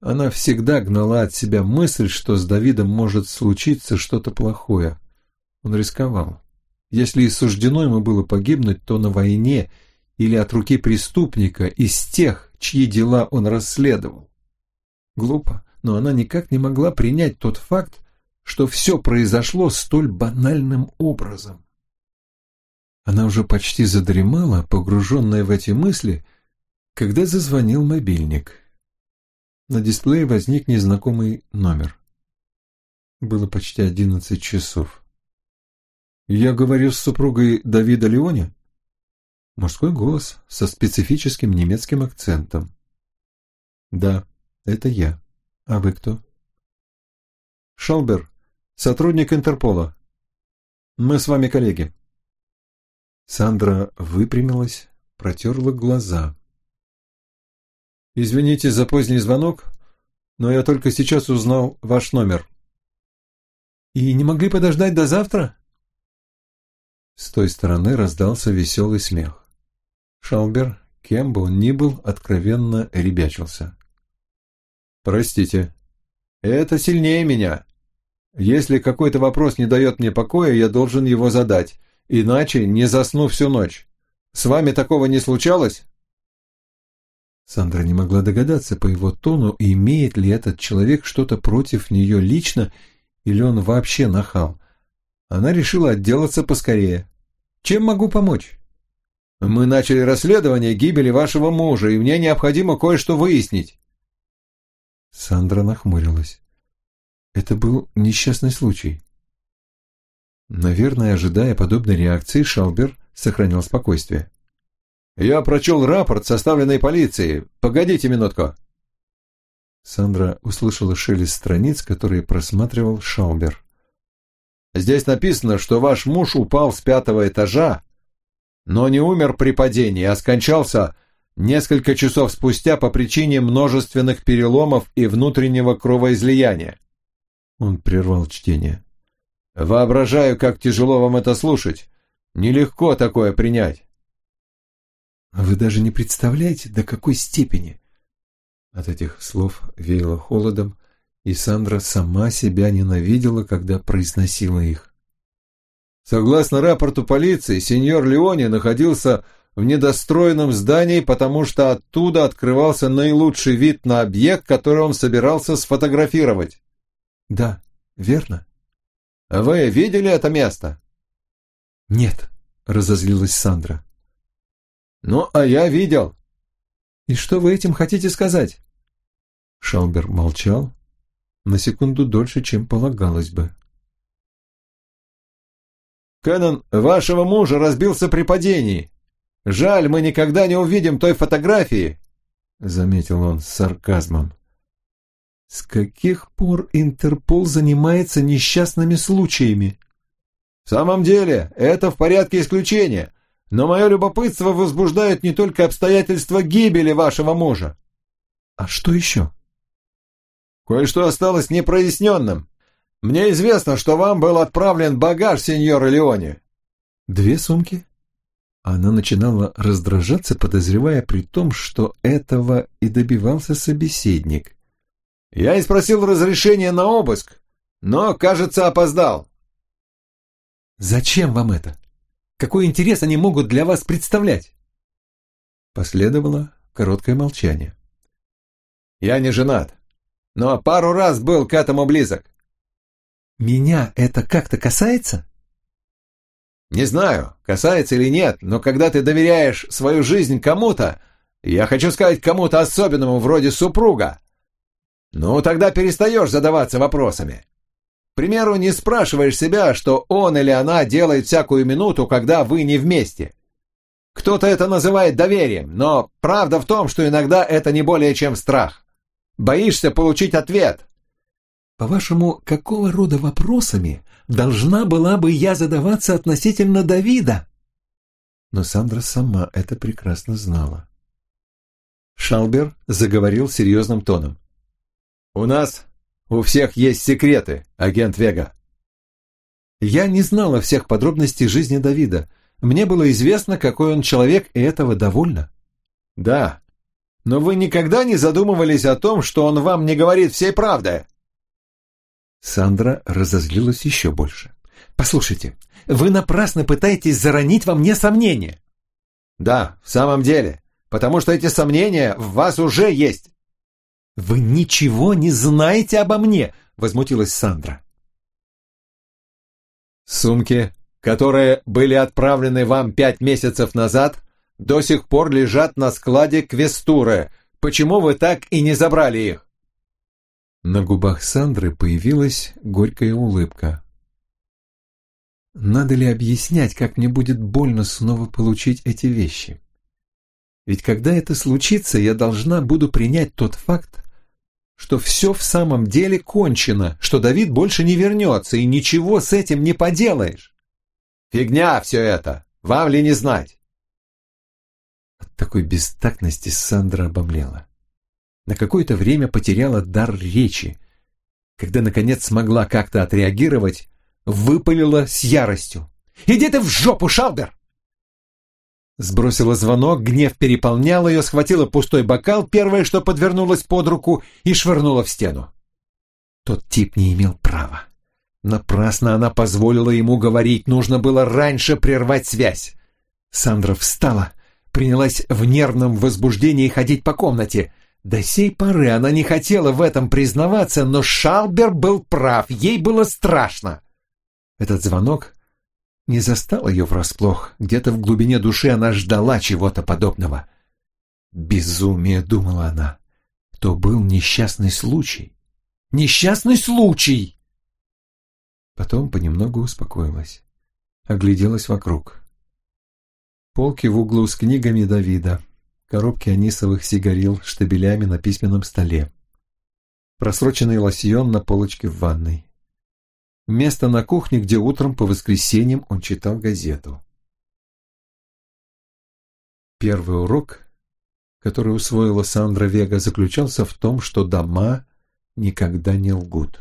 Она всегда гнала от себя мысль, что с Давидом может случиться что-то плохое. Он рисковал. Если и суждено ему было погибнуть, то на войне или от руки преступника из тех, чьи дела он расследовал. Глупо, но она никак не могла принять тот факт, что все произошло столь банальным образом. Она уже почти задремала, погруженная в эти мысли, когда зазвонил мобильник. На дисплее возник незнакомый номер. Было почти одиннадцать часов. «Я говорю с супругой Давида Леоне?» Мужской голос со специфическим немецким акцентом. «Да, это я. А вы кто?» «Шалбер, сотрудник Интерпола. Мы с вами коллеги». Сандра выпрямилась, протерла глаза. Извините за поздний звонок, но я только сейчас узнал ваш номер. И не могли подождать до завтра? С той стороны раздался веселый смех. Шалбер, кем бы он ни был, откровенно ребячился. «Простите, это сильнее меня. Если какой-то вопрос не дает мне покоя, я должен его задать, иначе не засну всю ночь. С вами такого не случалось?» Сандра не могла догадаться по его тону, имеет ли этот человек что-то против нее лично, или он вообще нахал. Она решила отделаться поскорее. «Чем могу помочь?» «Мы начали расследование гибели вашего мужа, и мне необходимо кое-что выяснить». Сандра нахмурилась. Это был несчастный случай. Наверное, ожидая подобной реакции, Шалбер сохранял спокойствие. «Я прочел рапорт, составленный полицией. Погодите минутку». Сандра услышала шелест страниц, которые просматривал Шаубер. «Здесь написано, что ваш муж упал с пятого этажа, но не умер при падении, а скончался несколько часов спустя по причине множественных переломов и внутреннего кровоизлияния». Он прервал чтение. «Воображаю, как тяжело вам это слушать. Нелегко такое принять. Вы даже не представляете, до какой степени. От этих слов веяло холодом, и Сандра сама себя ненавидела, когда произносила их. Согласно рапорту полиции, сеньор Леони находился в недостроенном здании, потому что оттуда открывался наилучший вид на объект, который он собирался сфотографировать. Да, верно. А вы видели это место? Нет, разозлилась Сандра. «Ну, а я видел». «И что вы этим хотите сказать?» Шаубер молчал на секунду дольше, чем полагалось бы. «Кэннон вашего мужа разбился при падении. Жаль, мы никогда не увидим той фотографии», — заметил он с сарказмом. «С каких пор Интерпол занимается несчастными случаями?» «В самом деле, это в порядке исключения. Но мое любопытство возбуждает не только обстоятельства гибели вашего мужа. А что еще? Кое-что осталось непроясненным. Мне известно, что вам был отправлен багаж, сеньор Леоне. Две сумки? Она начинала раздражаться, подозревая при том, что этого и добивался собеседник. Я и спросил разрешения на обыск, но, кажется, опоздал. «Зачем вам это?» Какой интерес они могут для вас представлять?» Последовало короткое молчание. «Я не женат, но пару раз был к этому близок». «Меня это как-то касается?» «Не знаю, касается или нет, но когда ты доверяешь свою жизнь кому-то, я хочу сказать кому-то особенному, вроде супруга, ну, тогда перестаешь задаваться вопросами примеру, не спрашиваешь себя, что он или она делает всякую минуту, когда вы не вместе. Кто-то это называет доверием, но правда в том, что иногда это не более чем страх. Боишься получить ответ. По-вашему, какого рода вопросами должна была бы я задаваться относительно Давида? Но Сандра сама это прекрасно знала. Шалбер заговорил серьезным тоном. «У нас у всех есть секреты, агент Вега». Я не знала всех подробностей жизни Давида. Мне было известно, какой он человек, и этого довольно. «Да, но вы никогда не задумывались о том, что он вам не говорит всей правды?» Сандра разозлилась еще больше. «Послушайте, вы напрасно пытаетесь заронить во мне сомнения». «Да, в самом деле потому что эти сомнения в вас уже есть». «Вы ничего не знаете обо мне!» — возмутилась Сандра. «Сумки, которые были отправлены вам пять месяцев назад, до сих пор лежат на складе Квестуры. Почему вы так и не забрали их?» На губах Сандры появилась горькая улыбка. «Надо ли объяснять, как мне будет больно снова получить эти вещи?» Ведь когда это случится, я должна буду принять тот факт, что все в самом деле кончено, что Давид больше не вернется, и ничего с этим не поделаешь. Фигня все это, вам ли не знать? От такой бестактности Сандра обомлела. На какое-то время потеряла дар речи. Когда, наконец, смогла как-то отреагировать, выпалила с яростью. «Иди ты в жопу, Шалбер! Сбросила звонок, гнев переполнял ее, схватила пустой бокал, первое, что подвернулось под руку, и швырнула в стену. Тот тип не имел права. Напрасно она позволила ему говорить, нужно было раньше прервать связь. Сандра встала, принялась в нервном возбуждении ходить по комнате. До сей поры она не хотела в этом признаваться, но Шалбер был прав, ей было страшно. Этот звонок не застал ее врасплох. Где-то в глубине души она ждала чего-то подобного. Безумие, думала она. То был несчастный случай. Несчастный случай! Потом понемногу успокоилась. Огляделась вокруг. Полки в углу с книгами Давида. Коробки анисовых сигарил штабелями на письменном столе. Просроченный лосьон на полочке в ванной место на кухне, где утром по воскресеньям он читал газету. Первый урок, который усвоила Сандра Вега, заключался в том, что дома никогда не лгут.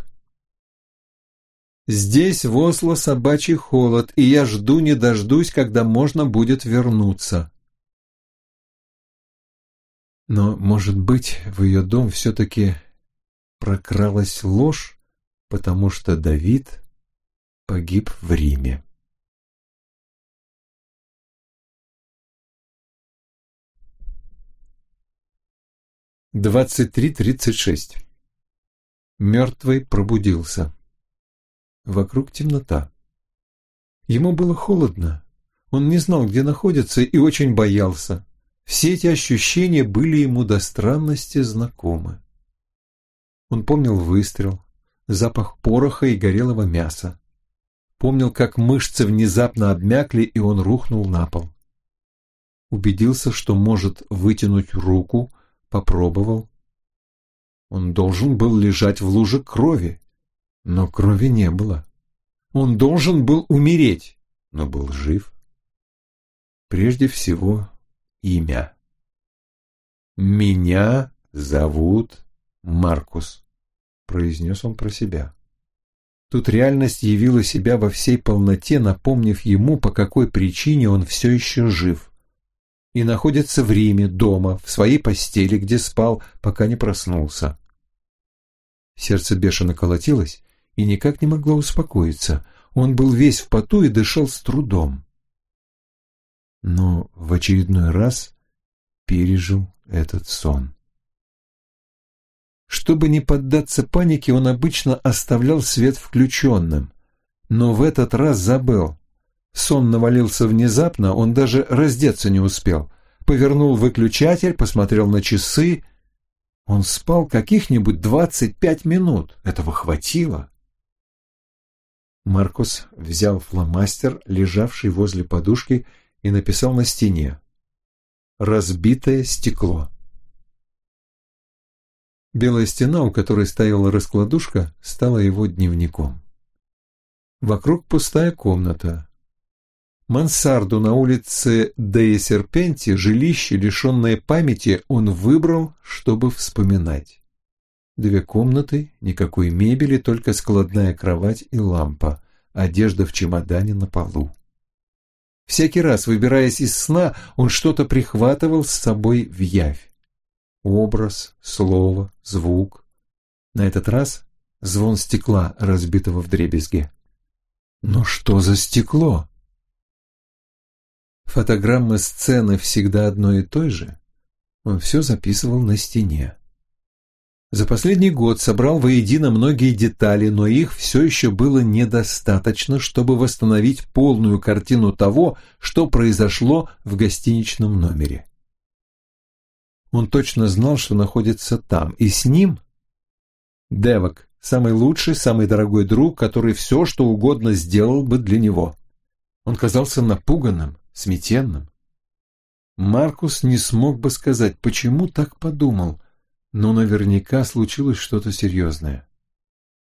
Здесь в Осло собачий холод, и я жду не дождусь, когда можно будет вернуться. Но, может быть, в ее дом все-таки прокралась ложь, потому что Давид погиб в Риме. Двадцать три тридцать шесть. Мертвый пробудился. Вокруг темнота. Ему было холодно. Он не знал, где находится, и очень боялся. Все эти ощущения были ему до странности знакомы. Он помнил выстрел, запах пороха и горелого мяса. Помнил, как мышцы внезапно обмякли, и он рухнул на пол. Убедился, что может вытянуть руку, попробовал. Он должен был лежать в луже крови, но крови не было. Он должен был умереть, но был жив. Прежде всего, имя. «Меня зовут Маркус» произнес он про себя. Тут реальность явила себя во всей полноте, напомнив ему, по какой причине он все еще жив. И находится в Риме, дома, в своей постели, где спал, пока не проснулся. Сердце бешено колотилось и никак не могло успокоиться. Он был весь в поту и дышал с трудом. Но в очередной раз пережил этот сон. Чтобы не поддаться панике, он обычно оставлял свет включенным. Но в этот раз забыл. Сон навалился внезапно, он даже раздеться не успел. Повернул выключатель, посмотрел на часы. Он спал каких-нибудь двадцать пять минут. Этого хватило. Маркус взял фломастер, лежавший возле подушки, и написал на стене «Разбитое стекло». Белая стена, у которой стояла раскладушка, стала его дневником. Вокруг пустая комната. Мансарду на улице Деи Серпенти, жилище, лишенное памяти, он выбрал, чтобы вспоминать. Две комнаты, никакой мебели, только складная кровать и лампа, одежда в чемодане на полу. Всякий раз, выбираясь из сна, он что-то прихватывал с собой в явь. Образ, слово, звук. На этот раз звон стекла, разбитого в дребезге. Но что за стекло? Фотограммы сцены всегда одной и той же. Он все записывал на стене. За последний год собрал воедино многие детали, но их все еще было недостаточно, чтобы восстановить полную картину того, что произошло в гостиничном номере. Он точно знал, что находится там, и с ним Девок, самый лучший, самый дорогой друг, который все, что угодно сделал бы для него. Он казался напуганным, сметенным. Маркус не смог бы сказать, почему так подумал, но наверняка случилось что-то серьезное.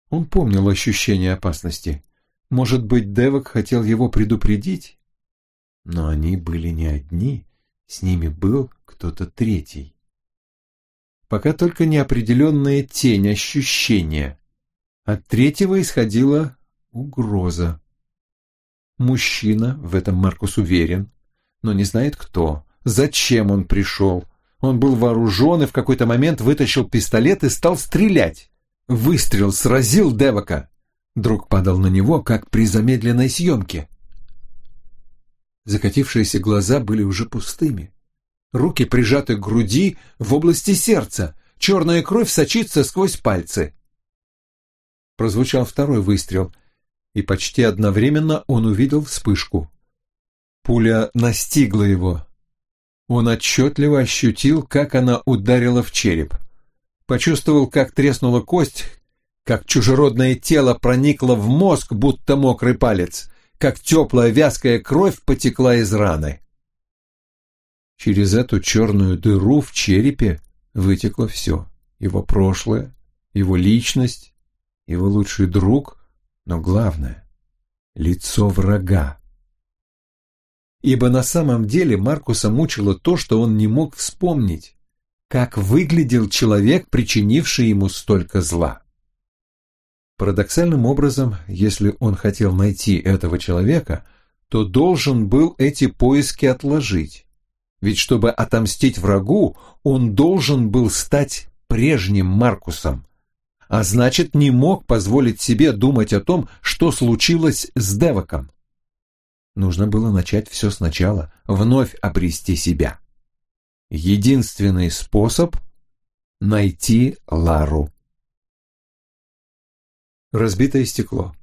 Он помнил ощущение опасности. Может быть, Девок хотел его предупредить? Но они были не одни, с ними был кто-то третий пока только неопределенная тень ощущения. От третьего исходила угроза. Мужчина, в этом Маркус уверен, но не знает кто, зачем он пришел. Он был вооружен и в какой-то момент вытащил пистолет и стал стрелять. Выстрел сразил Девока. Друг падал на него, как при замедленной съемке. Закатившиеся глаза были уже пустыми. Руки прижаты к груди в области сердца. Черная кровь сочится сквозь пальцы. Прозвучал второй выстрел, и почти одновременно он увидел вспышку. Пуля настигла его. Он отчетливо ощутил, как она ударила в череп. Почувствовал, как треснула кость, как чужеродное тело проникло в мозг, будто мокрый палец, как теплая вязкая кровь потекла из раны. Через эту черную дыру в черепе вытекло все. Его прошлое, его личность, его лучший друг, но главное — лицо врага. Ибо на самом деле Маркуса мучило то, что он не мог вспомнить, как выглядел человек, причинивший ему столько зла. Парадоксальным образом, если он хотел найти этого человека, то должен был эти поиски отложить ведь чтобы отомстить врагу, он должен был стать прежним Маркусом, а значит, не мог позволить себе думать о том, что случилось с Девоком. Нужно было начать все сначала, вновь обрести себя. Единственный способ — найти Лару. Разбитое стекло.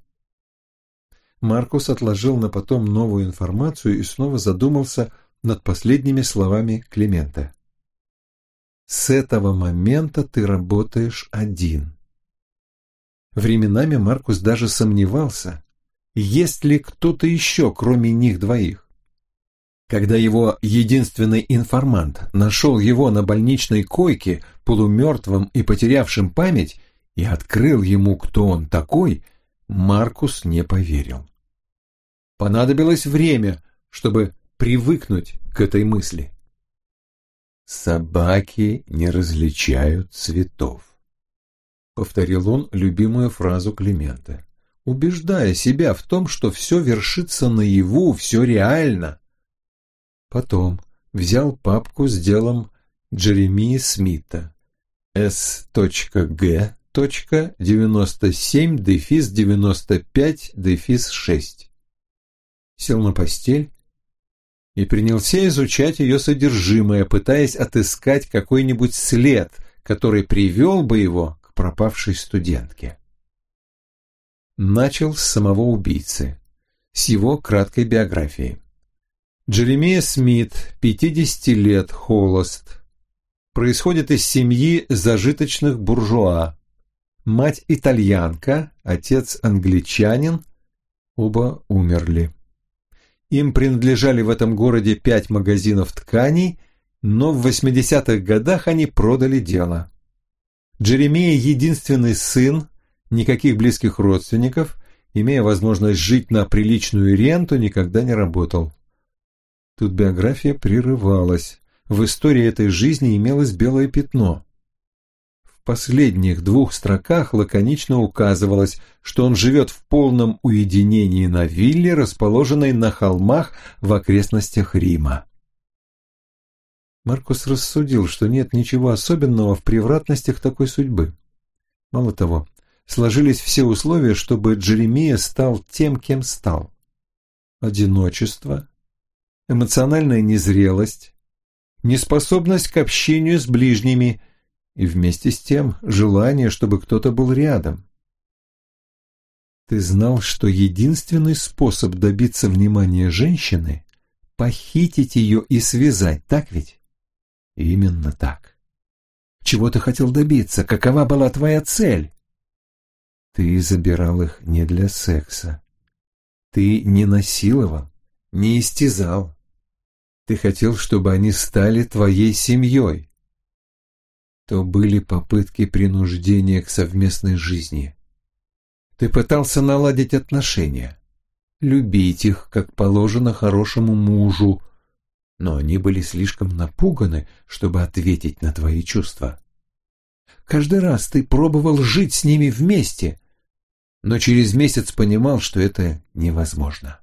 Маркус отложил на потом новую информацию и снова задумался над последними словами Климента. «С этого момента ты работаешь один». Временами Маркус даже сомневался, есть ли кто-то еще, кроме них двоих. Когда его единственный информант нашел его на больничной койке, полумертвым и потерявшим память, и открыл ему, кто он такой, Маркус не поверил. Понадобилось время, чтобы привыкнуть к этой мысли. «Собаки не различают цветов», — повторил он любимую фразу Климента, убеждая себя в том, что все вершится наяву, все реально. Потом взял папку с делом Джеремии Смита S.G. 97 дефис 95 дефис 6. Сел на постель и принялся изучать ее содержимое, пытаясь отыскать какой-нибудь след, который привел бы его к пропавшей студентке. Начал с самого убийцы, с его краткой биографии. Джеремия Смит, 50 лет, холост. Происходит из семьи зажиточных буржуа. Мать итальянка, отец англичанин, оба умерли. Им принадлежали в этом городе пять магазинов тканей, но в 80-х годах они продали дело. Джеремия – единственный сын, никаких близких родственников, имея возможность жить на приличную ренту, никогда не работал. Тут биография прерывалась. В истории этой жизни имелось белое пятно. Последних двух строках лаконично указывалось, что он живет в полном уединении на вилле, расположенной на холмах в окрестностях Рима. Маркус рассудил, что нет ничего особенного в превратностях такой судьбы. Мало того, сложились все условия, чтобы Джеремия стал тем, кем стал. Одиночество, эмоциональная незрелость, неспособность к общению с ближними и вместе с тем желание, чтобы кто-то был рядом. Ты знал, что единственный способ добиться внимания женщины – похитить ее и связать, так ведь? Именно так. Чего ты хотел добиться? Какова была твоя цель? Ты забирал их не для секса. Ты не насиловал, не истязал. Ты хотел, чтобы они стали твоей семьей. То были попытки принуждения к совместной жизни. Ты пытался наладить отношения, любить их, как положено хорошему мужу, но они были слишком напуганы, чтобы ответить на твои чувства. Каждый раз ты пробовал жить с ними вместе, но через месяц понимал, что это невозможно.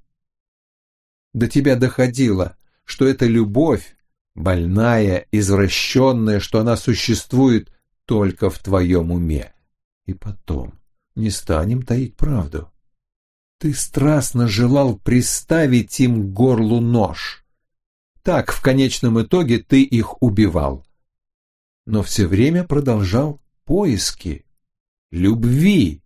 До тебя доходило, что эта любовь, больная, извращенная, что она существует только в твоем уме. И потом, не станем таить правду. Ты страстно желал приставить им к горлу нож. Так, в конечном итоге, ты их убивал. Но все время продолжал поиски, любви.